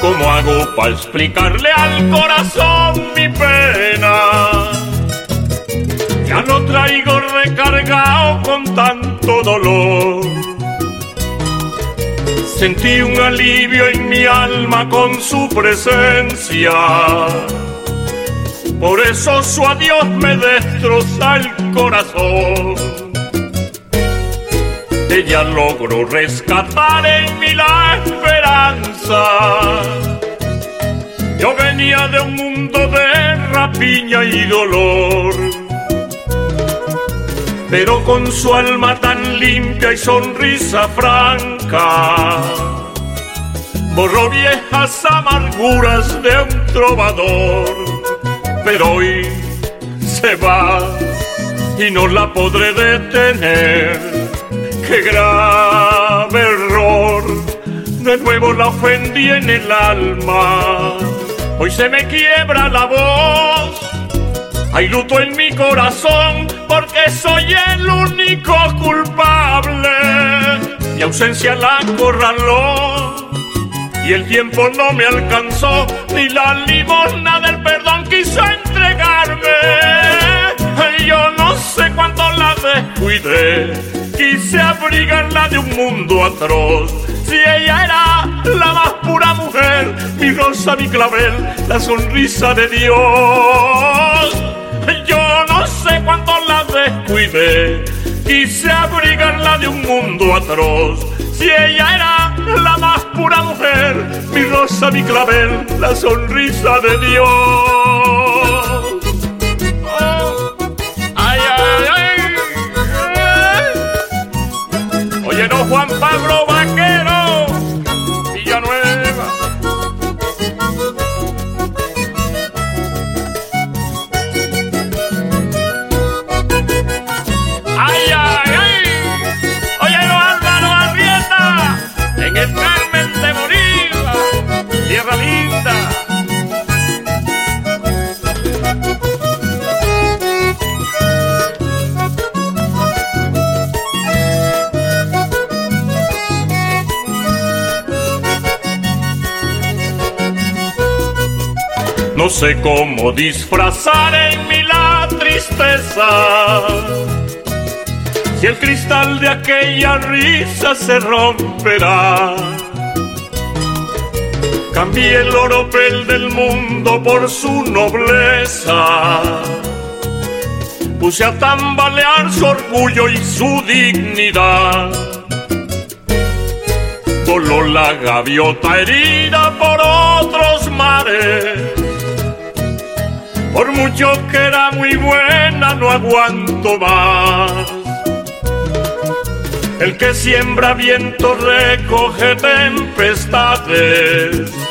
¿Cómo hago para explicarle al corazón mi pena? Ya no traigo recargado con Sentí un alivio en mi alma con su presencia. Por eso su adiós me destroza el corazón. Ella logró rescatar en mí la esperanza. Yo venía de un mundo de rapiña y dolor. Pero con su alma tan limpia y sonrisa franca, borró viejas amarguras de un trovador pero hoy se va y no la podré detener. Qué grave error, de nuevo la ofendí en el alma. Hoy se me quiebra la voz, hay luto en mi corazón porque soy el único culpable. Ausencia la acorraló y el tiempo no me alcanzó, ni la limosna del perdón quiso entregarme. Yo no sé cuánto la descuidé, quise abrigarla de un mundo atroz. Si ella era la más pura mujer, mi rosa, mi clavel, la sonrisa de Dios. Yo no sé cuánto la descuidé, quise abrigarla de un mundo atroz. Si ella era la más pura mujer, mi rosa, mi clavel, la sonrisa de Dios. Ay, ay, ay, ay. Oye, no, Juan Pablo No sé cómo disfrazar en mí la tristeza. Si el cristal de aquella risa se romperá. Cambié el oropel del mundo por su nobleza. Puse a tambalear su orgullo y su dignidad. Voló la gaviota herida por otros mares. Por mucho que era muy buena, no aguanto más. El que siembra viento recoge tempestades.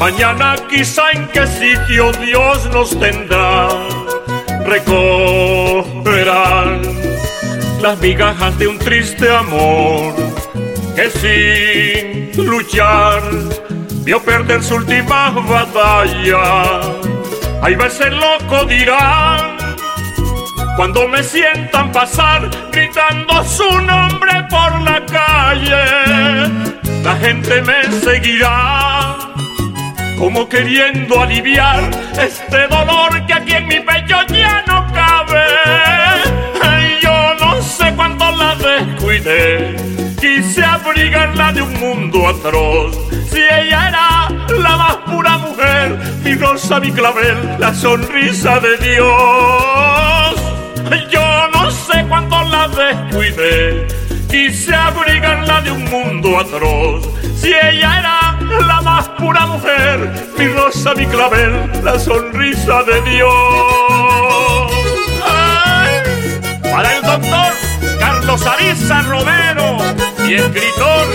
Mañana quizá en qué sitio Dios nos tendrá. Recogerán las migajas de un triste amor que sin luchar vio perder su última batalla. Hay veces loco dirán cuando me sientan pasar gritando su nombre por la calle, la gente me seguirá como queriendo aliviar este dolor que aquí en mi pecho ya no cabe. Yo no sé cuánto la descuidé, quise abrigarla de un mundo atroz. Si ella era la más pura mujer, mi rosa, mi clavel, la sonrisa de Dios. Yo no sé cuánto la descuidé, quise abrigarla de un mundo atroz. Si ella era la más pura mujer, mi rosa, mi clavel, la sonrisa de Dios. Para el doctor Carlos Ariza Romero y escritor